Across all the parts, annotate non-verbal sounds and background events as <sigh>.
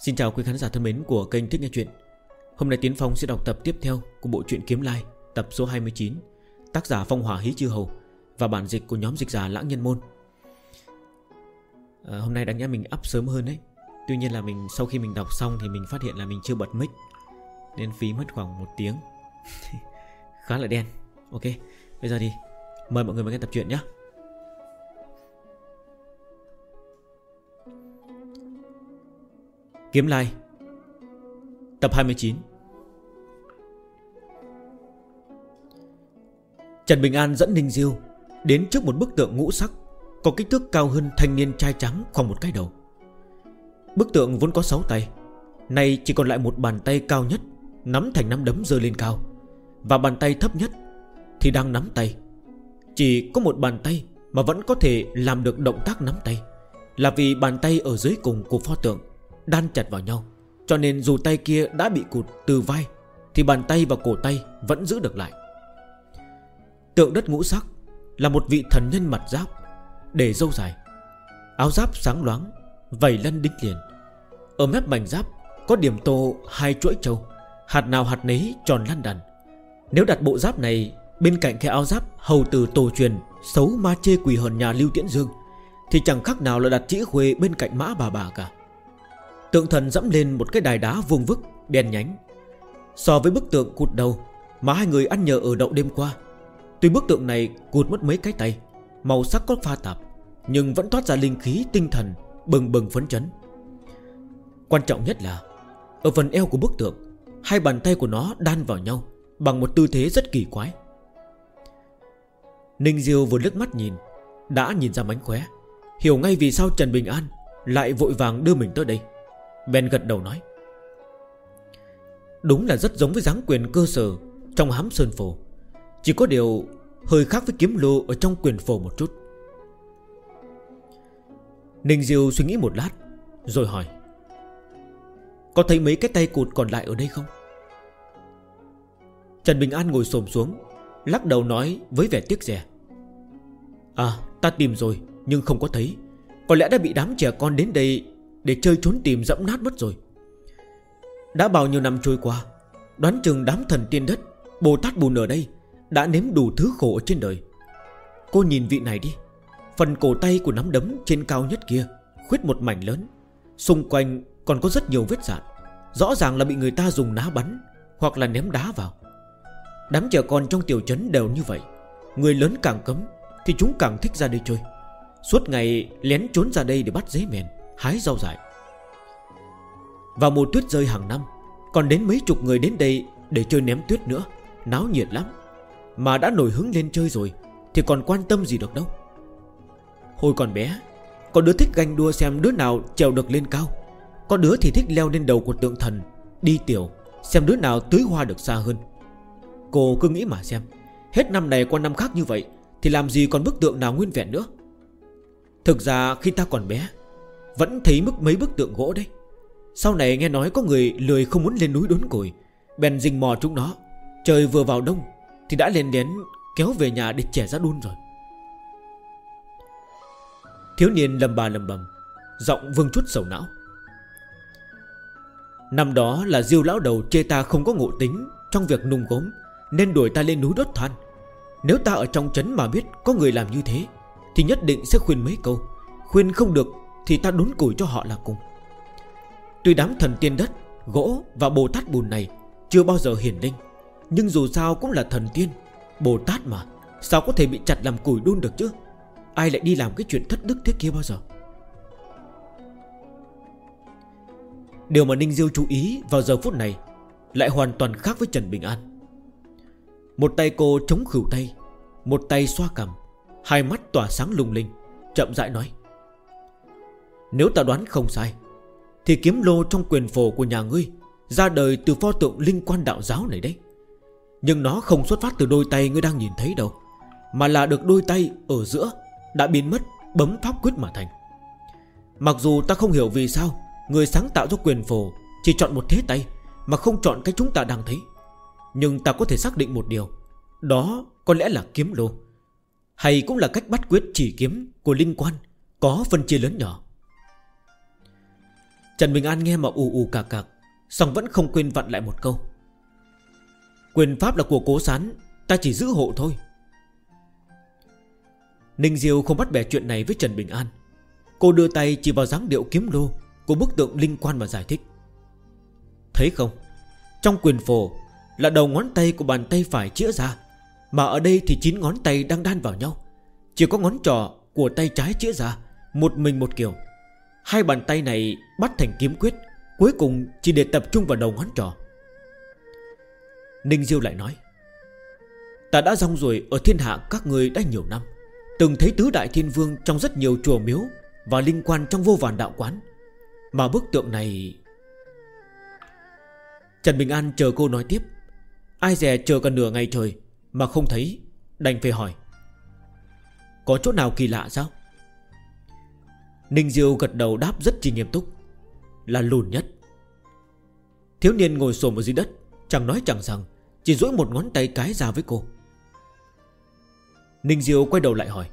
Xin chào quý khán giả thân mến của kênh Thích Nghe Chuyện. Hôm nay Tiến Phong sẽ đọc tập tiếp theo của bộ truyện Kiếm Lai Tập số 29 Tác giả Phong Hỏa Hí Chư Hầu Và bản dịch của nhóm dịch giả Lãng Nhân Môn. À, Hôm nay đáng nhẽ mình up sớm hơn đấy. Tuy nhiên là mình sau khi mình đọc xong Thì mình phát hiện là mình chưa bật mic Nên phí mất khoảng một tiếng. <laughs> Khá là đen. Ok bây giờ thì Mời mọi người vào nghe tập truyện nhé Kiếm Lai. Tập 29 Trần Bình An dẫn Ninh Diêu Đến trước một bức tượng ngũ sắc Có kích thước cao hơn thanh niên trai trắng khoảng một cái đầu. Bức tượng vốn có 6 tay, Nay chỉ còn lại một bàn tay cao nhất, Nắm thành nắm đấm dơ lên cao. Và bàn tay thấp nhất Thì đang nắm tay. Chỉ có một bàn tay Mà vẫn có thể làm được động tác nắm tay, Là vì bàn tay ở dưới cùng của pho tượng. Đan chặt vào nhau. Cho nên dù tay kia đã bị cụt từ vai, Thì bàn tay và cổ tay vẫn giữ được lại. Tượng đất ngũ sắc Là một vị thần nhân mặt giáp, Để dâu dài. Áo giáp sáng loáng Vầy lân đính liền. Ở mép mảnh giáp có điểm tô hai chuỗi trâu, Hạt nào hạt nấy tròn lăn đàn. Nếu đặt bộ giáp này Bên cạnh cái áo giáp hầu từ tổ truyền Xấu ma chê quỷ hờn nhà Lưu Tiễn Dương, Thì chẳng khác nào là đặt chữ khuê bên cạnh mã bà bà cả. Tượng thần dẫm lên một cái đài đá vuông vức, Đen nhánh. So với bức tượng cụt đầu Mà hai người ăn nhờ ở đậu đêm qua, Tuy bức tượng này cụt mất mấy cái tay, Màu sắc có pha tạp, Nhưng vẫn thoát ra linh khí tinh thần Bừng bừng phấn chấn. Quan trọng nhất là, Ở phần eo của bức tượng, Hai bàn tay của nó đan vào nhau Bằng một tư thế rất kỳ quái. Ninh Diêu vừa lướt mắt nhìn, Đã nhìn ra mánh khóe, Hiểu ngay vì sao Trần Bình An Lại vội vàng đưa mình tới đây. Ben gật đầu nói, Đúng là rất giống với dáng quyền cơ sở Trong hám sơn phổ. Chỉ có điều hơi khác với kiếm lô Ở trong quyền phổ một chút. Ninh Diêu suy nghĩ một lát, Rồi hỏi, Có thấy mấy cái tay cụt còn lại ở đây không? Trần Bình An ngồi xổm xuống, Lắc đầu nói với vẻ tiếc rẻ À ta tìm rồi, Nhưng không có thấy. Có lẽ đã bị đám trẻ con đến đây để chơi trốn tìm dẫm nát mất rồi. Đã bao nhiêu năm trôi qua, Đoán chừng đám thần tiên đất, Bồ Tát bùn ở đây, Đã nếm đủ thứ khổ ở trên đời. Cô nhìn vị này đi, Phần cổ tay của nắm đấm trên cao nhất kia, Khuyết một mảnh lớn. Xung quanh còn có rất nhiều vết dạn, Rõ ràng là bị người ta dùng ná bắn Hoặc là ném đá vào. Đám trẻ con trong tiểu trấn đều như vậy, Người lớn càng cấm Thì chúng càng thích ra đây chơi. Suốt ngày lén trốn ra đây để bắt dế mèn. Hái rau dại. Vào mùa tuyết rơi hàng năm, Còn đến mấy chục người đến đây Để chơi ném tuyết nữa, Náo nhiệt lắm. Mà đã nổi hứng lên chơi rồi, Thì còn quan tâm gì được đâu. Hồi còn bé, Có đứa thích ganh đua xem đứa nào trèo được lên cao. Có đứa thì thích leo lên đầu của tượng thần, Đi tiểu, Xem đứa nào tưới hoa được xa hơn. Cô cứ nghĩ mà xem, Hết năm này qua năm khác như vậy, Thì làm gì còn bức tượng nào nguyên vẹn nữa? Thực ra khi ta còn bé vẫn thấy mức mấy bức tượng gỗ đấy. Sau này nghe nói có người lười không muốn lên núi đốn củi Bèn rình mò chúng nó. Trời vừa vào đông, Thì đã lên đến kéo về nhà để trẻ ra đun rồi. Thiếu niên lầm bà lầm bầm, Giọng vương chút sầu não. Năm đó là diêu lão đầu chê ta không có ngộ tính Trong việc nung gốm, Nên đuổi ta lên núi đốt than. Nếu ta ở trong trấn mà biết có người làm như thế, Thì nhất định sẽ khuyên mấy câu, Khuyên không được thì ta đốn củi cho họ là cùng. Tuy đám thần tiên đất Gỗ và Bồ Tát bùn này Chưa bao giờ hiển linh Nhưng dù sao cũng là thần tiên Bồ Tát mà Sao có thể bị chặt làm củi đun được chứ? Ai lại đi làm cái chuyện thất đức thế kia bao giờ? Điều mà Ninh Diêu chú ý vào giờ phút này Lại hoàn toàn khác với Trần Bình An. Một tay cô chống khửu tay Một tay xoa cầm, Hai mắt tỏa sáng lung linh Chậm rãi nói. Nếu ta đoán không sai, Thì kiếm lô trong quyền phổ của nhà ngươi Ra đời từ pho tượng linh quan đạo giáo này đấy. Nhưng nó không xuất phát từ đôi tay ngươi đang nhìn thấy đâu, Mà là được đôi tay ở giữa Đã biến mất, bấm pháp quyết mà thành. Mặc dù ta không hiểu vì sao Người sáng tạo ra quyền phổ Chỉ chọn một thế tay Mà không chọn cái chúng ta đang thấy. Nhưng ta có thể xác định một điều, Đó có lẽ là kiếm lô, Hay cũng là cách bắt quyết chỉ kiếm Của linh quan Có phân chia lớn nhỏ. Trần Bình An nghe mà ù ù cạc cạc Xong vẫn không quên vặn lại một câu. Quyền pháp là của cố sán, Ta chỉ giữ hộ thôi. Ninh Diêu không bắt bẻ chuyện này với Trần Bình An. Cô đưa tay chỉ vào dáng điệu kiếm lô Của bức tượng linh quan mà giải thích. Thấy không? Trong quyền phổ Là đầu ngón tay của bàn tay phải chĩa ra, Mà ở đây thì 9 ngón tay đang đan vào nhau. Chỉ có ngón trỏ của tay trái chĩa ra, Một mình một kiểu. Hai bàn tay này bắt thành kiếm quyết, Cuối cùng chỉ để tập trung vào đầu ngón trỏ. Ninh Diêu lại nói, Ta đã rong rồi ở thiên hạ các người đã nhiều năm, Từng thấy tứ đại thiên vương trong rất nhiều chùa miếu Và linh quan trong vô vàn đạo quán, Mà bức tượng này Trần Bình An chờ cô nói tiếp, Ai dè chờ cả nửa ngày trời Mà không thấy, Đành phải hỏi, Có chỗ nào kỳ lạ sao? Ninh Diêu gật đầu đáp rất chi nghiêm túc. Là lùn nhất. Thiếu niên ngồi xổm ở dưới đất, Chẳng nói chẳng rằng, Chỉ duỗi một ngón tay cái ra với cô. Ninh Diêu quay đầu lại hỏi,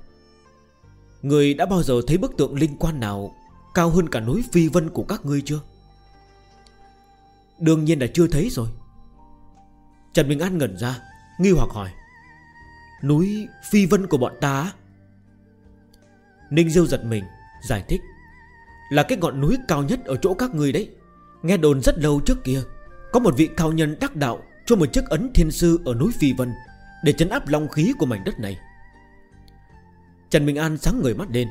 Người đã bao giờ thấy bức tượng linh quan nào Cao hơn cả núi phi vân của các ngươi chưa? Đương nhiên là chưa thấy rồi. Trần Bình An ngẩn ra, Nghi hoặc hỏi, Núi phi vân của bọn ta Ninh Diêu giật mình Giải thích. Là cái ngọn núi cao nhất ở chỗ các người đấy. Nghe đồn rất lâu trước kia, Có một vị cao nhân đắc đạo Cho một chiếc ấn thiên sư ở núi Phi Vân Để chấn áp long khí của mảnh đất này. Trần minh An sáng người mắt lên.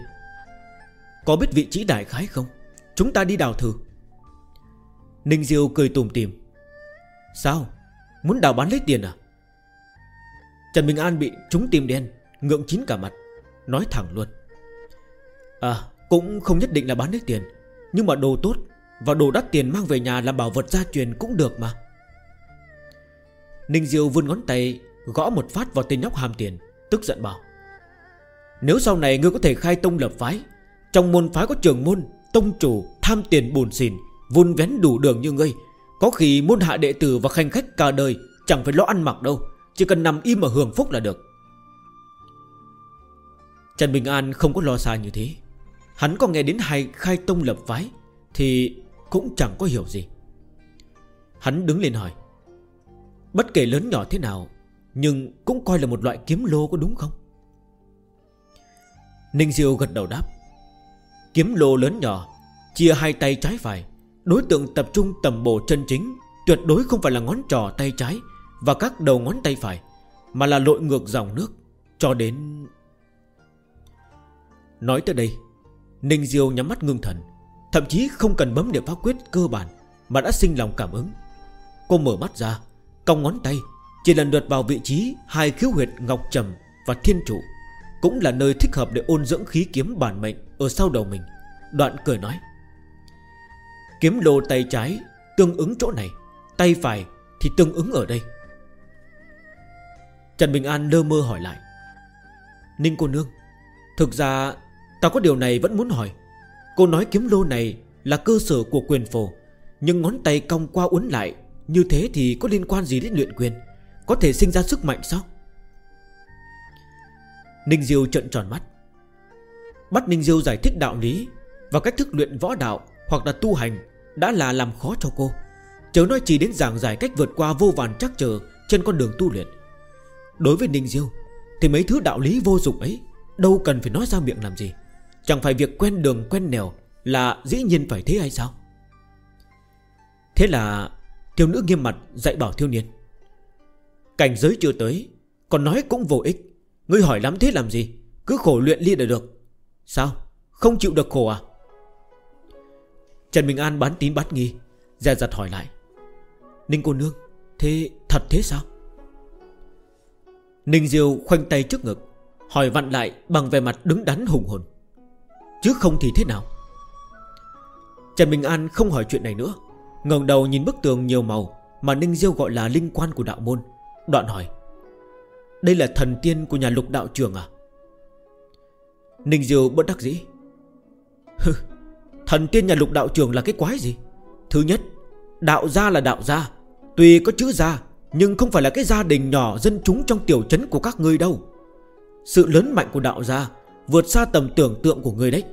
Có biết vị trí đại khái không? Chúng ta đi đào thử. Ninh Diêu cười tùm tìm Sao? Muốn đào bán lấy tiền à? Trần minh An bị trúng tim đen, Ngượng chín cả mặt, Nói thẳng luôn. À cũng không nhất định là bán lấy tiền, Nhưng mà đồ tốt Và đồ đắt tiền mang về nhà làm bảo vật gia truyền cũng được mà. Ninh Diêu vươn ngón tay, Gõ một phát vào tên nhóc hàm tiền, Tức giận bảo, Nếu sau này ngươi có thể khai tông lập phái, Trong môn phái có trường môn, Tông chủ, tham tiền bùn xìn Vun vén đủ đường như ngươi, Có khi môn hạ đệ tử và khanh khách cả đời Chẳng phải lo ăn mặc đâu, Chỉ cần nằm im mà hưởng phúc là được. Trần Bình An không có lo xa như thế. Hắn có nghe đến hai khai tông lập phái Thì cũng chẳng có hiểu gì. Hắn đứng lên hỏi, Bất kể lớn nhỏ thế nào, Nhưng cũng coi là một loại kiếm lô có đúng không? Ninh Diêu gật đầu đáp, Kiếm lô lớn nhỏ, Chia hai tay trái phải, Đối tượng tập trung tầm bổ chân chính, Tuyệt đối không phải là ngón trò tay trái Và các đầu ngón tay phải, Mà là lội ngược dòng nước Cho đến Nói tới đây Ninh Diêu nhắm mắt ngưng thần, Thậm chí không cần bấm niệm pháp quyết cơ bản Mà đã sinh lòng cảm ứng. Cô mở mắt ra, Cong ngón tay, Chỉ lần lượt vào vị trí Hai khiếu huyệt Ngọc Trầm và Thiên Trụ, Cũng là nơi thích hợp để ôn dưỡng khí kiếm bản mệnh Ở sau đầu mình. Đoạn cười nói, Kiếm lô tay trái tương ứng chỗ này, Tay phải thì tương ứng ở đây. Trần Bình An lơ mơ hỏi lại, Ninh cô nương, Thực ra Tao có điều này vẫn muốn hỏi. Cô nói kiếm lô này là cơ sở của quyền phổ, Nhưng ngón tay cong qua uốn lại, Như thế thì có liên quan gì đến luyện quyền? Có thể sinh ra sức mạnh sao? Ninh Diêu trợn tròn mắt. Bắt Ninh Diêu giải thích đạo lý Và cách thức luyện võ đạo Hoặc là tu hành Đã là làm khó cho cô. Chớ nói chỉ đến giảng giải cách vượt qua vô vàn chắc chờ Trên con đường tu luyện. Đối với Ninh Diêu, Thì mấy thứ đạo lý vô dụng ấy, Đâu cần phải nói ra miệng làm gì. Chẳng phải việc quen đường, quen nẻo Là dĩ nhiên phải thế hay sao? Thế là Thiếu nữ nghiêm mặt dạy bảo thiếu niên. Cảnh giới chưa tới, Còn nói cũng vô ích. Ngươi hỏi lắm thế làm gì? Cứ khổ luyện liên là được. Sao? Không chịu được khổ à? Trần Bình An bán tín bán nghi, Dè dặt hỏi lại. Ninh cô nương, Thế thật thế sao? Ninh Diêu khoanh tay trước ngực, Hỏi vặn lại bằng vẻ mặt đứng đắn hùng hồn. Chứ không thì thế nào? Trần Bình An không hỏi chuyện này nữa, ngẩng đầu nhìn bức tường nhiều màu Mà Ninh Diêu gọi là linh quan của đạo môn, Đoạn hỏi, Đây là thần tiên của nhà lục đạo trường à? Ninh Diêu bất đắc dĩ, Hừ, Thần tiên nhà lục đạo trường là cái quái gì? Thứ nhất, Đạo gia là đạo gia, Tuy có chữ gia Nhưng không phải là cái gia đình nhỏ dân chúng trong tiểu trấn của các ngươi đâu. Sự lớn mạnh của đạo gia Vượt xa tầm tưởng tượng của người đấy.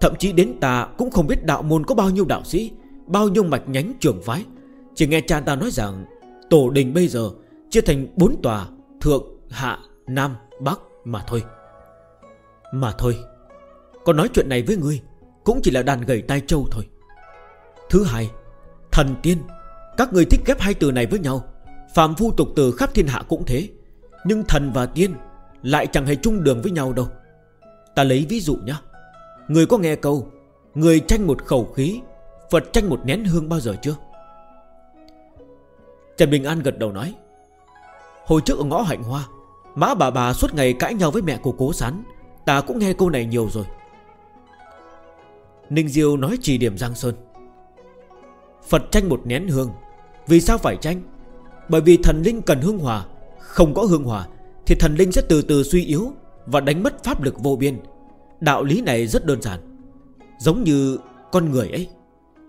Thậm chí đến ta cũng không biết đạo môn có bao nhiêu đạo sĩ Bao nhiêu mạch nhánh trường phái. Chỉ nghe cha ta nói rằng Tổ đình bây giờ chia thành bốn tòa Thượng, Hạ, Nam, Bắc mà thôi. Mà thôi Còn nói chuyện này với ngươi Cũng chỉ là đàn gầy tai trâu thôi. Thứ hai Thần tiên Các người thích ghép hai từ này với nhau. Phạm phu tục từ khắp thiên hạ cũng thế Nhưng thần và tiên Lại chẳng hề chung đường với nhau đâu. Ta lấy ví dụ nhá, Người có nghe câu Người tranh một khẩu khí Phật tranh một nén hương bao giờ chưa? Trần Bình An gật đầu nói Hồi trước ở ngõ hạnh hoa Má bà bà suốt ngày cãi nhau với mẹ của cố sán. Ta cũng nghe câu này nhiều rồi. Ninh Diêu nói chỉ điểm Giang Sơn Phật tranh một nén hương Vì sao phải tranh? Bởi vì thần linh cần hương hòa Không có hương hòa Thì thần linh sẽ từ từ suy yếu và đánh mất pháp lực vô biên. Đạo lý này rất đơn giản. Giống như con người ấy.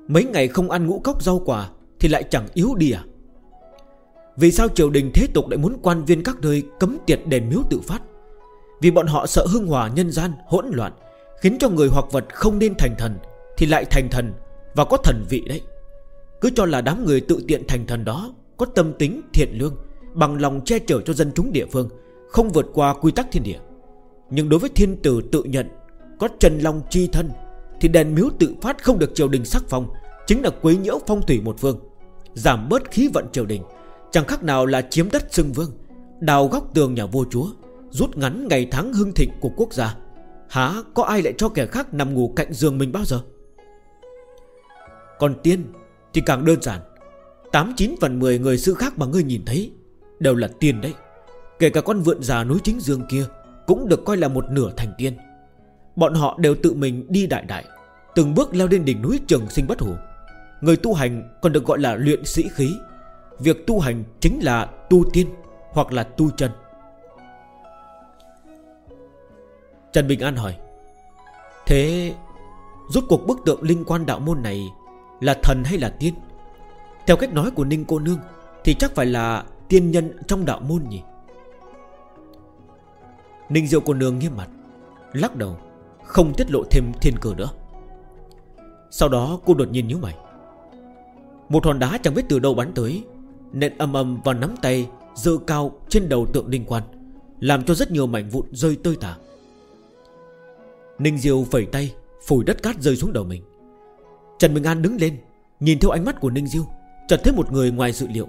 Mấy ngày không ăn ngũ cốc rau quả Thì lại chẳng yếu đi à? Vì sao triều đình thế tục lại muốn quan viên các nơi Cấm tiệt đền miếu tự phát? Vì bọn họ sợ hương hòa nhân gian, hỗn loạn, Khiến cho người hoặc vật không nên thành thần Thì lại thành thần Và có thần vị đấy. Cứ cho là đám người tự tiện thành thần đó Có tâm tính thiện lương, Bằng lòng che chở cho dân chúng địa phương, Không vượt qua quy tắc thiên địa. Nhưng đối với thiên tử tự nhận, Có trần long chi thân, Thì đèn miếu tự phát không được triều đình sắc phong, Chính là quấy nhiễu phong thủy một phương, Giảm bớt khí vận triều đình. Chẳng khác nào là chiếm đất xưng vương, Đào góc tường nhà vua chúa, Rút ngắn ngày tháng hưng thịnh của quốc gia. Hả có ai lại cho kẻ khác nằm ngủ cạnh giường mình bao giờ? Còn tiên Thì càng đơn giản. 89 phần 10 người sư khác mà ngươi nhìn thấy, Đều là tiên đấy. Kể cả con vượn già núi chính dương kia cũng được coi là một nửa thành tiên. Bọn họ đều tự mình đi đại đại, Từng bước leo lên đỉnh núi trường sinh bất hủ. Người tu hành còn được gọi là luyện sĩ khí. Việc tu hành chính là tu tiên Hoặc là tu chân. Trần Bình An hỏi, Thế Rốt cuộc bức tượng linh quan đạo môn này Là thần hay là tiên? Theo cách nói của Ninh cô nương Thì chắc phải là tiên nhân trong đạo môn nhỉ? Ninh diệu cô nương nghiêm mặt, Lắc đầu, Không tiết lộ thêm thiên cơ nữa. Sau đó cô đột nhiên nhíu mày. Một hòn đá chẳng biết từ đâu bắn tới, Nện âm âm vào nắm tay Dơ cao trên đầu tượng linh quan, Làm cho rất nhiều mảnh vụn rơi tơi tả. Ninh Diêu phẩy tay, Phủi đất cát rơi xuống đầu mình. Trần Bình An đứng lên, Nhìn theo ánh mắt của Ninh Diêu Chợt thấy một người ngoài dự liệu.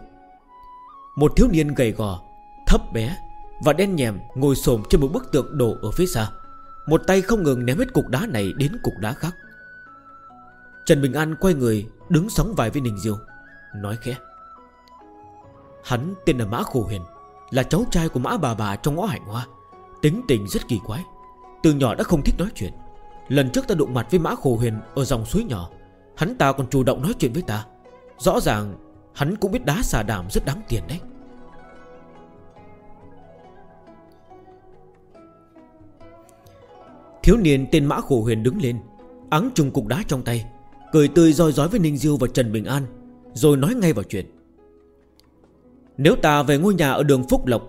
Một thiếu niên gầy gò, Thấp bé và đen nhèm ngồi xổm trên một bức tượng đổ ở phía xa. Một tay không ngừng ném hết cục đá này đến cục đá khác. Trần Bình An quay người, Đứng sóng vai với Ninh Diêu, Nói khẽ. Hắn tên là Mã Khổ Huyền, Là cháu trai của Mã Bà Bà trong ngõ hạnh hoa. Tính tình rất kỳ quái, từ nhỏ đã không thích nói chuyện. Lần trước ta đụng mặt với Mã Khổ Huyền Ở dòng suối nhỏ, Hắn ta còn chủ động nói chuyện với ta. Rõ ràng hắn cũng biết đá xà đàm rất đáng tiền đấy. Thiếu niên tên Mã Khổ Huyền đứng lên, Áng trùng cục đá trong tay, Cười tươi roi rói với Ninh Diêu và Trần Bình An, Rồi nói ngay vào chuyện. Nếu ta về ngôi nhà ở đường Phúc Lộc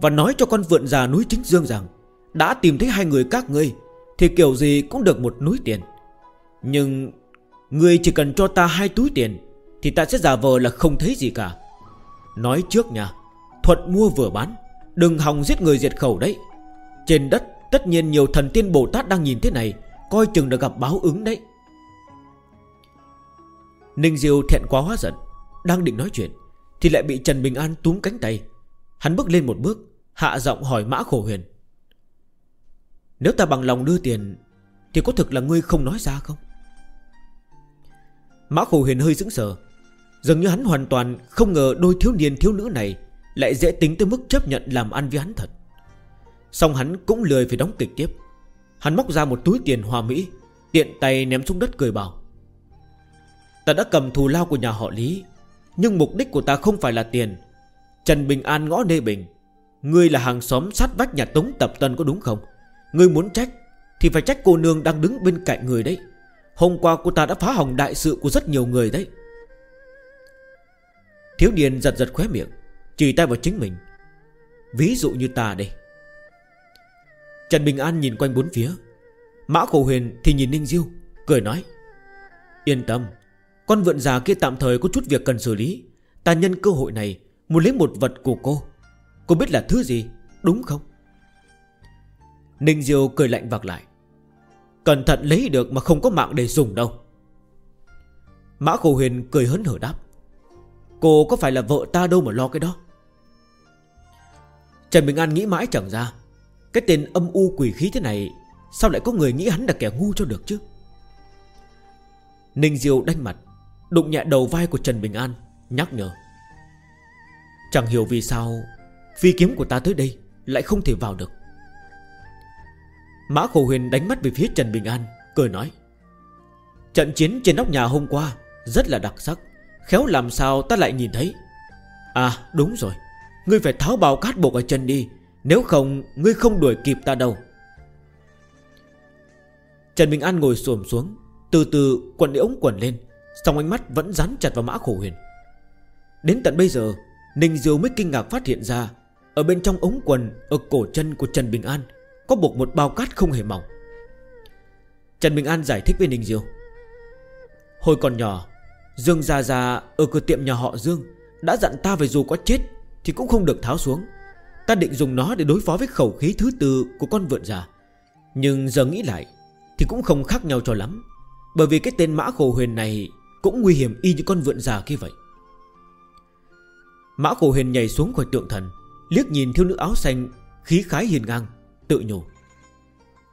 Và nói cho con vượn già núi Chính Dương rằng đã tìm thấy hai người các ngươi, Thì kiểu gì cũng được một núi tiền. Nhưng Ngươi chỉ cần cho ta hai túi tiền, Thì ta sẽ giả vờ là không thấy gì cả. Nói trước nha, Thuận mua vừa bán, Đừng hòng giết người diệt khẩu đấy. Trên đất tất nhiên nhiều thần tiên Bồ Tát đang nhìn thế này, Coi chừng đã gặp báo ứng đấy. Ninh Diêu thẹn quá hóa giận, Đang định nói chuyện, Thì lại bị Trần Bình An túm cánh tay. Hắn bước lên một bước, Hạ giọng hỏi Mã Khổ Huyền. Nếu ta bằng lòng đưa tiền, Thì có thực là ngươi không nói ra không? Mã khổ huyền hơi sững sờ, Dường như hắn hoàn toàn không ngờ đôi thiếu niên thiếu nữ này Lại dễ tính tới mức chấp nhận làm ăn với hắn thật. Xong hắn cũng lười phải đóng kịch tiếp. Hắn móc ra một túi tiền hòa mỹ, Tiện tay ném xuống đất cười bảo. Ta đã cầm thù lao của nhà họ Lý, Nhưng mục đích của ta không phải là tiền. Trần Bình An ngõ Nê Bình, Ngươi là hàng xóm sát vách nhà Tống Tập Tân có đúng không? Ngươi muốn trách, Thì phải trách cô nương đang đứng bên cạnh người đấy. Hôm qua cô ta đã phá hỏng đại sự của rất nhiều người đấy. Thiếu niên giật giật khóe miệng, Chỉ tay vào chính mình. Ví dụ như ta đây. Trần Bình An nhìn quanh bốn phía. Mã Khổ Huyền thì nhìn Ninh Diêu, Cười nói, Yên tâm, Con vượn già kia tạm thời có chút việc cần xử lý. Ta nhân cơ hội này Muốn lấy một vật của cô. Cô biết là thứ gì, đúng không? Ninh Diêu cười lạnh vạc lại, Cẩn thận lấy được mà không có mạng để dùng đâu. Mã Khổ Huyền cười hớn hở đáp, Cô có phải là vợ ta đâu mà lo cái đó? Trần Bình An nghĩ mãi chẳng ra cái tên âm u quỷ khí thế này, Sao lại có người nghĩ hắn là kẻ ngu cho được chứ? Ninh Diêu đánh mặt, Đụng nhẹ đầu vai của Trần Bình An, Nhắc nhở. Chẳng hiểu vì sao, Phi kiếm của ta tới đây Lại không thể vào được. Mã Khổ Huyền đánh mắt về phía Trần Bình An, Cười nói. Trận chiến trên nóc nhà hôm qua Rất là đặc sắc, Khéo làm sao ta lại nhìn thấy? À đúng rồi, Ngươi phải tháo bào cát buộc ở chân đi nếu không, ngươi không đuổi kịp ta đâu. Trần Bình An ngồi xổm xuống, Từ từ quần ống quần lên Xong ánh mắt vẫn dán chặt vào mã khổ huyền. Đến tận bây giờ, Ninh Diêu mới kinh ngạc phát hiện ra, Ở bên trong ống quần, Ở cổ chân của Trần Bình An, Có buộc một bao cát không hề mỏng Trần Bình An giải thích với Ninh Diêu. Hồi còn nhỏ, Dương Gia Gia ở cửa tiệm nhà họ Dương, Đã dặn ta về dù có chết Thì cũng không được tháo xuống. Ta định dùng nó để đối phó với khẩu khí thứ tư Của con vượn già. Nhưng giờ nghĩ lại, Thì cũng không khác nhau cho lắm. Bởi vì cái tên mã khổ huyền này Cũng nguy hiểm y như con vượn già kia vậy. Mã khổ huyền nhảy xuống khỏi tượng thần, Liếc nhìn thiếu nữ áo xanh, Khí khái hiền ngang, Tự nhủ.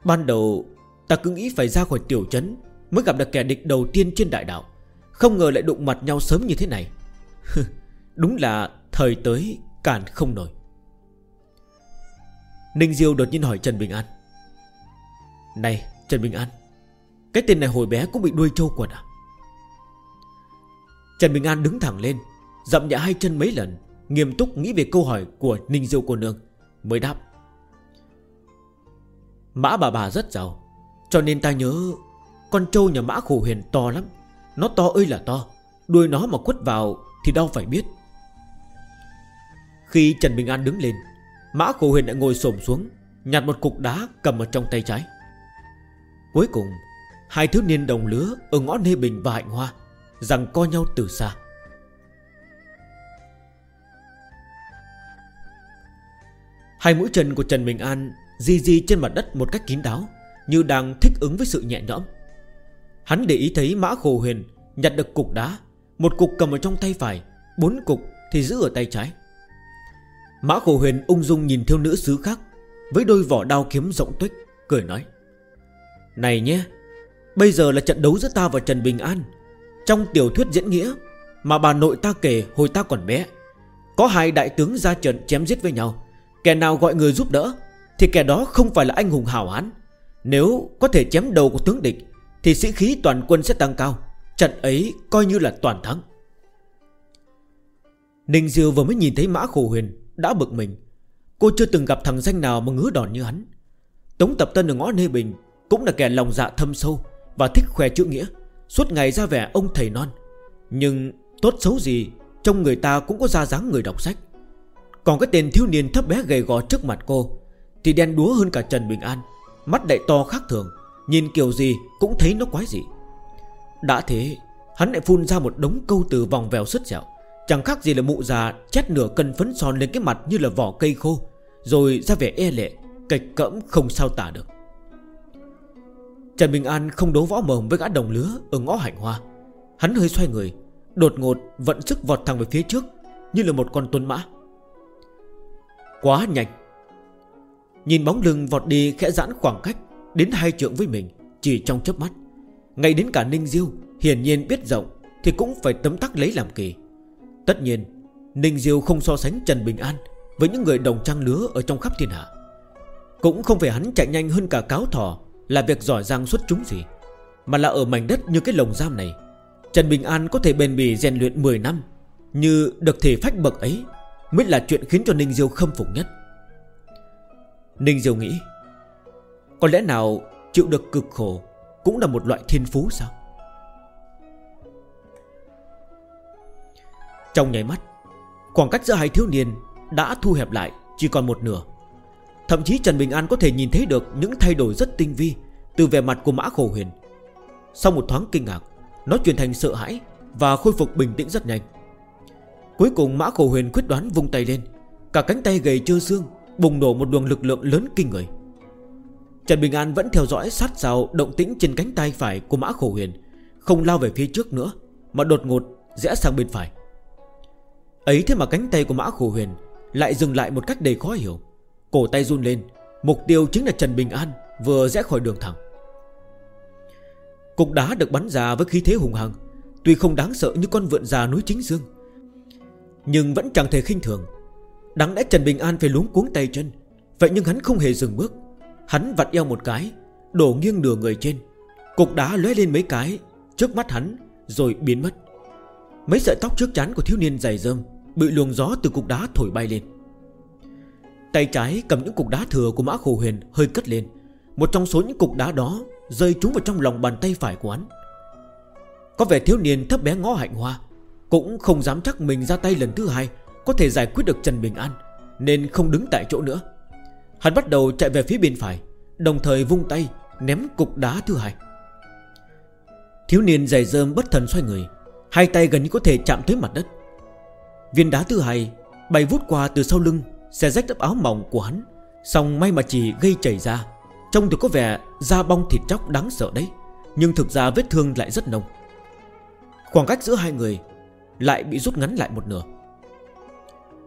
Ban đầu, ta cứ nghĩ phải ra khỏi tiểu trấn Mới gặp được kẻ địch đầu tiên trên đại đạo. Không ngờ lại đụng mặt nhau sớm như thế này. <laughs> Đúng là thời tới cản không nổi. Ninh Diêu đột nhiên hỏi Trần Bình An. Này, Trần Bình An, Cái tên này hồi bé cũng bị đuôi trâu quật à? Trần Bình An đứng thẳng lên, Dậm nhẹ hai chân mấy lần, Nghiêm túc nghĩ về câu hỏi của Ninh Diêu cô nương, Mới đáp. Mã bà bà rất giàu, Cho nên ta nhớ Con trâu nhà mã khổ huyền to lắm, Nó to ơi là to, Đuôi nó mà quất vào thì đâu phải biết. Khi Trần Bình An đứng lên Mã khổ huyền đã ngồi xổm xuống, Nhặt một cục đá cầm ở trong tay trái. Cuối cùng, Hai thiếu niên đồng lứa Ở ngõ Nê Bình và Hạnh Hoa Rằng co nhau từ xa. Hai mũi chân của Trần Bình An Di di trên mặt đất một cách kín đáo, Như đang thích ứng với sự nhẹ nhõm. Hắn để ý thấy mã khổ huyền Nhặt được cục đá, Một cục cầm ở trong tay phải, Bốn cục thì giữ ở tay trái. Mã khổ huyền ung dung nhìn theo nữ xứ khác, Với đôi vỏ đao kiếm rộng tuếch, Cười nói. Này nhé, Bây giờ là trận đấu giữa ta và Trần Bình An. Trong tiểu thuyết diễn nghĩa Mà bà nội ta kể hồi ta còn bé, Có hai đại tướng ra trận chém giết với nhau. Kẻ nào gọi người giúp đỡ, Thì kẻ đó không phải là anh hùng hào hán. Nếu có thể chém đầu của tướng địch, Thì sĩ khí toàn quân sẽ tăng cao. Trận ấy coi như là toàn thắng. Ninh Diêu vừa mới nhìn thấy Mã Khổ Huyền đã bực mình. Cô chưa từng gặp thằng danh nào mà ngứa đòn như hắn. Tống Tập Tân ở ngõ Nê Bình Cũng là kẻ lòng dạ thâm sâu Và thích khoe chữ nghĩa. Suốt ngày ra vẻ ông thầy non. Nhưng tốt xấu gì, Trong người ta cũng có ra dáng người đọc sách. Còn cái tên thiếu niên thấp bé gầy gò trước mặt cô Thì đen đúa hơn cả Trần Bình An, Mắt đại to khác thường, Nhìn kiểu gì cũng thấy nó quái dị. Đã thế, Hắn lại phun ra một đống câu từ vòng vèo sứt dẻo Chẳng khác gì là mụ già Chét nửa cân phấn son lên cái mặt như là vỏ cây khô, Rồi ra vẻ e lệ, Cạch cẫm không sao tả được. Trần Bình An không đấu võ mồm với gã đồng lứa Ở ngõ hạnh hoa. Hắn hơi xoay người, Đột ngột vận sức vọt thẳng về phía trước, Như là một con tuân mã. Quá nhanh. Nhìn bóng lưng vọt đi khẽ giãn khoảng cách, Đến hai trượng với mình, Chỉ trong chớp mắt. Ngay đến cả Ninh Diêu, Hiển nhiên biết rộng, Thì cũng phải tấm tắc lấy làm kỳ. Tất nhiên, Ninh Diêu không so sánh Trần Bình An Với những người đồng trang lứa ở trong khắp thiên hạ. Cũng không phải hắn chạy nhanh hơn cả cáo thỏ Là việc giỏi giang xuất chúng gì, Mà là ở mảnh đất như cái lồng giam này. Trần Bình An có thể bền bỉ rèn luyện 10 năm, Như được thể phách bậc ấy Mới là chuyện khiến cho Ninh Diêu khâm phục nhất. Ninh Diêu nghĩ, Có lẽ nào chịu được cực khổ Cũng là một loại thiên phú sao? Trong nháy mắt, Khoảng cách giữa hai thiếu niên Đã thu hẹp lại chỉ còn một nửa. Thậm chí Trần Bình An có thể nhìn thấy được Những thay đổi rất tinh vi Từ vẻ mặt của mã khổ huyền. Sau một thoáng kinh ngạc, Nó chuyển thành sợ hãi Và khôi phục bình tĩnh rất nhanh. Cuối cùng Mã Khổ Huyền quyết đoán vung tay lên, Cả cánh tay gầy trơ xương Bùng nổ một luồng lực lượng lớn kinh người. Trần Bình An vẫn theo dõi sát sao Động tĩnh trên cánh tay phải của Mã Khổ Huyền, Không lao về phía trước nữa, Mà đột ngột rẽ sang bên phải. Ấy thế mà cánh tay của Mã Khổ Huyền Lại dừng lại một cách đầy khó hiểu. Cổ tay run lên, Mục tiêu chính là Trần Bình An Vừa rẽ khỏi đường thẳng. Cục đá được bắn ra với khí thế hùng hằng, Tuy không đáng sợ như con vượn già núi chính dương, Nhưng vẫn chẳng thể khinh thường. Đáng lẽ Trần Bình An phải luống cuống tay chân, Vậy nhưng hắn không hề dừng bước. Hắn vặt eo một cái, Đổ nghiêng nửa người trên. Cục đá lóe lên mấy cái, Trước mắt hắn Rồi biến mất. Mấy sợi tóc trước chắn của thiếu niên dày dơm Bị luồng gió từ cục đá thổi bay lên. Tay trái cầm những cục đá thừa của mã khổ huyền Hơi cất lên. Một trong số những cục đá đó Rơi trúng vào trong lòng bàn tay phải của hắn. Có vẻ thiếu niên thấp bé ngó hạnh hoa, Cũng không dám chắc mình ra tay lần thứ hai Có thể giải quyết được Trần Bình An, Nên không đứng tại chỗ nữa. Hắn bắt đầu chạy về phía bên phải, Đồng thời vung tay ném cục đá thứ hai. Thiếu niên dày dơm bất thần xoay người, Hai tay gần như có thể chạm tới mặt đất. Viên đá thứ hai Bay vút qua từ sau lưng Xe rách tấp áo mỏng của hắn. Xong may mà chỉ gây chảy ra, Trông thì có vẻ da bong thịt chóc đáng sợ đấy, Nhưng thực ra vết thương lại rất nông Khoảng cách giữa hai người Lại bị rút ngắn lại một nửa.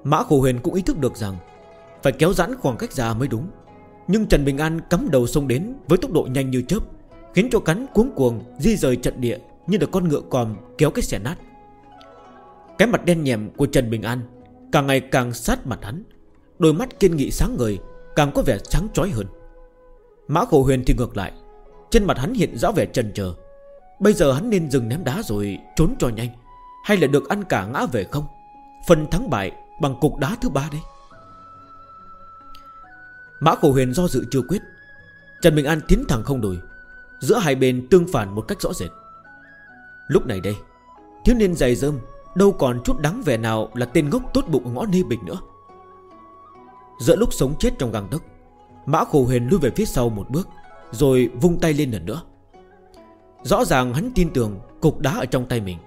Mã Khổ Huyền cũng ý thức được rằng Phải kéo giãn khoảng cách ra mới đúng. Nhưng Trần Bình An cắm đầu sông đến Với tốc độ nhanh như chớp, Khiến cho cắn cuống cuồng Di rời trận địa Như là con ngựa còm kéo cái xẻ nát. Cái mặt đen nhèm của Trần Bình An Càng ngày càng sát mặt hắn. Đôi mắt kiên nghị sáng ngời Càng có vẻ sáng chói hơn. Mã khổ huyền thì ngược lại, Trên mặt hắn hiện rõ vẻ trần chờ Bây giờ hắn nên dừng ném đá rồi trốn cho nhanh, Hay là được ăn cả ngã về không? Phần thắng bại bằng cục đá thứ ba đấy. Mã khổ huyền do dự chưa quyết. Trần Bình An tiến thẳng không đổi Giữa hai bên tương phản một cách rõ rệt. Lúc này đây, Thiếu niên dày dơm Đâu còn chút đáng vẻ nào là tên ngốc tốt bụng ngõ nê bình nữa. Giữa lúc sống chết trong găng tức, Mã khổ huyền lui về phía sau một bước Rồi vung tay lên lần nữa. Rõ ràng hắn tin tưởng Cục đá ở trong tay mình.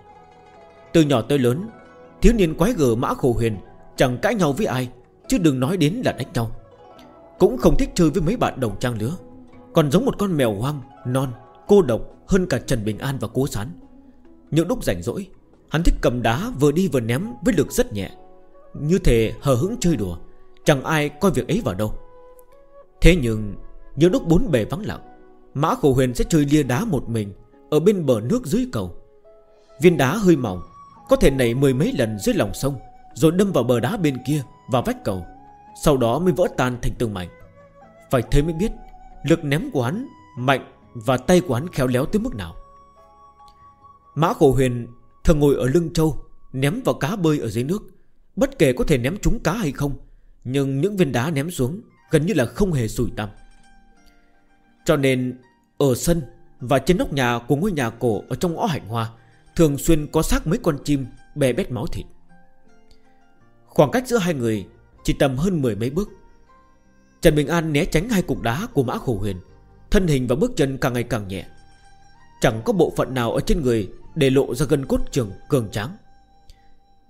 Từ nhỏ tới lớn Thiếu niên quái gở mã khổ huyền Chẳng cãi nhau với ai Chứ đừng nói đến là đánh nhau. Cũng không thích chơi với mấy bạn đồng trang lứa Còn giống một con mèo hoang, non, cô độc Hơn cả Trần Bình An và Cố Sán. Những lúc rảnh rỗi Hắn thích cầm đá vừa đi vừa ném với lực rất nhẹ. Như thể hờ hững chơi đùa, Chẳng ai coi việc ấy vào đâu. Thế nhưng Những lúc bốn bề vắng lặng, Mã khổ huyền sẽ chơi lia đá một mình Ở bên bờ nước dưới cầu. Viên đá hơi mỏng, Có thể nảy mười mấy lần dưới lòng sông, Rồi đâm vào bờ đá bên kia và vách cầu, Sau đó mới vỡ tan thành từng mảnh. Phải thấy mới biết, Lực ném của hắn mạnh Và tay của hắn khéo léo tới mức nào. Mã khổ huyền thường ngồi ở lưng trâu, Ném vào cá bơi ở dưới nước. Bất kể có thể ném trúng cá hay không Nhưng những viên đá ném xuống Gần như là không hề sủi tăm. Cho nên Ở sân và trên nóc nhà của ngôi nhà cổ Ở trong ngõ hạnh hoa Thường xuyên có xác mấy con chim bè bét máu thịt. Khoảng cách giữa hai người Chỉ tầm hơn mười mấy bước. Trần Bình An né tránh hai cục đá của mã khổ huyền Thân hình và bước chân càng ngày càng nhẹ. Chẳng có bộ phận nào ở trên người để lộ ra gân cốt trường cường tráng.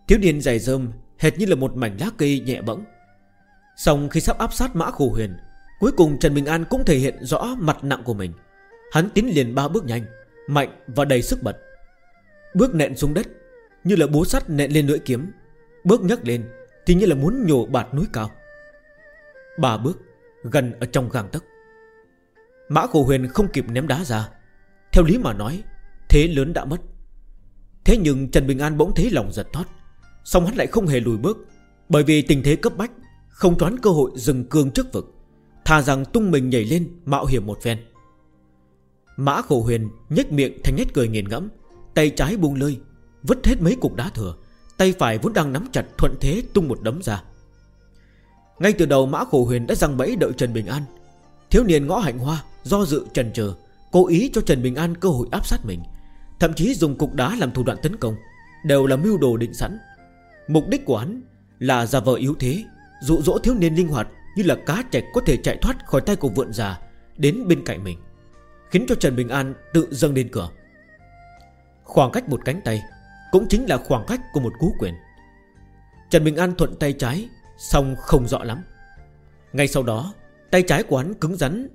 Thiếu niên dài rơm Hệt như là một mảnh lá cây nhẹ bẫng. Xong khi sắp áp sát mã khổ huyền, Cuối cùng Trần Bình An cũng thể hiện rõ mặt nặng của mình. Hắn tiến liền ba bước nhanh, Mạnh và đầy sức bật. Bước nện xuống đất, Như là bố sắt nện lên lưỡi kiếm. Bước nhấc lên, Thì như là muốn nhổ bạt núi cao. Ba bước, Gần ở trong gang tấc. Mã khổ huyền không kịp ném đá ra. Theo lý mà nói, Thế lớn đã mất. Thế nhưng Trần Bình An bỗng thấy lòng giật thoát. Xong hắn lại không hề lùi bước, Bởi vì tình thế cấp bách, không choán cơ hội dừng cương trước vực Thà rằng tung mình nhảy lên, Mạo hiểm một phen. Mã khổ huyền nhếch miệng thành nét cười nghiền ngẫm, Tay trái buông lơi, Vứt hết mấy cục đá thừa, Tay phải vốn đang nắm chặt thuận thế tung một đấm ra. Ngay từ đầu mã khổ huyền đã răng bẫy đợi Trần Bình An. Thiếu niên ngõ hạnh hoa, Do dự trần chờ Cố ý cho Trần Bình An cơ hội áp sát mình. Thậm chí dùng cục đá làm thủ đoạn tấn công, Đều là mưu đồ định sẵn. Mục đích của hắn là giả vờ yếu thế, Dụ dỗ thiếu niên linh hoạt Như là cá chạch có thể chạy thoát khỏi tay của vượn già Đến bên cạnh mình, Khiến cho Trần Bình An tự dâng lên cửa. Khoảng cách một cánh tay Cũng chính là khoảng cách của một cú quyền. Trần Bình An thuận tay trái Xong không rõ lắm. Ngay sau đó, Tay trái của hắn cứng rắn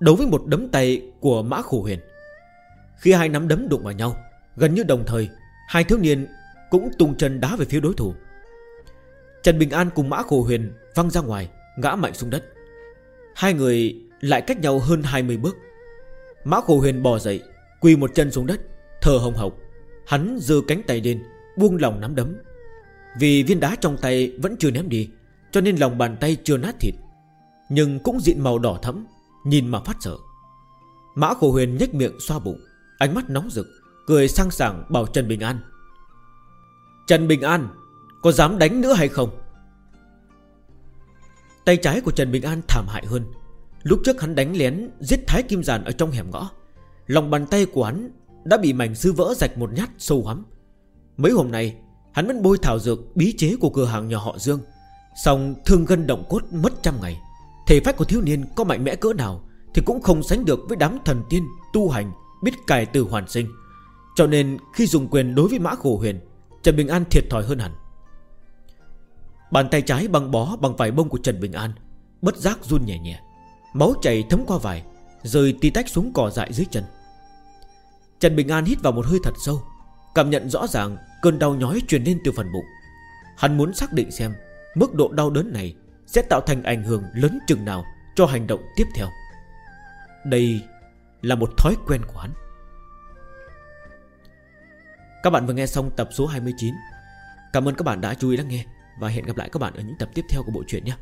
Đấu với một đấm tay của Mã Khổ Huyền. Khi hai nắm đấm đụng vào nhau, Gần như đồng thời, Hai thiếu niên cũng tung chân đá về phía đối thủ. Trần Bình An cùng Mã Khổ Huyền Văng ra ngoài, Ngã mạnh xuống đất. Hai người lại cách nhau hơn 20 bước. Mã Khổ Huyền bò dậy, Quỳ một chân xuống đất thờ hồng hộc. Hắn giơ cánh tay lên, Buông lòng nắm đấm. Vì viên đá trong tay vẫn chưa ném đi, Cho nên lòng bàn tay chưa nát thịt, Nhưng cũng diện màu đỏ thẫm, Nhìn mà phát sợ. Mã Khổ Huyền nhếch miệng xoa bụng. Ánh mắt nóng rực, Cười sang sảng bảo Trần Bình An. Trần Bình An, Có dám đánh nữa hay không? Tay trái của Trần Bình An thảm hại hơn. Lúc trước hắn đánh lén, Giết Thái Kim Giàn ở trong hẻm ngõ. Lòng bàn tay của hắn Đã bị mảnh sư vỡ rạch một nhát sâu hắm. Mấy hôm nay, Hắn vẫn bôi thảo dược bí chế của cửa hàng nhà họ Dương. Xong thương gân động cốt mất trăm ngày. Thể phách của thiếu niên có mạnh mẽ cỡ nào Thì cũng không sánh được với đám thần tiên Tu hành biết cài từ hoàn sinh. Cho nên khi dùng quyền đối với mã khổ huyền, Trần Bình An thiệt thòi hơn hẳn. Bàn tay trái băng bó bằng vải bông của Trần Bình An, Bất giác run nhẹ nhẹ, Máu chảy thấm qua vải rồi tí tách xuống cỏ dại dưới chân. Trần Bình An hít vào một hơi thật sâu, Cảm nhận rõ ràng cơn đau nhói truyền lên từ phần bụng. Hắn muốn xác định xem Mức độ đau đớn này Sẽ tạo thành ảnh hưởng lớn chừng nào Cho hành động tiếp theo. Đây là một thói quen của hắn. Các bạn vừa nghe xong tập số 29 Cảm ơn các bạn đã chú ý lắng nghe Và hẹn gặp lại các bạn ở những tập tiếp theo của bộ truyện nhé.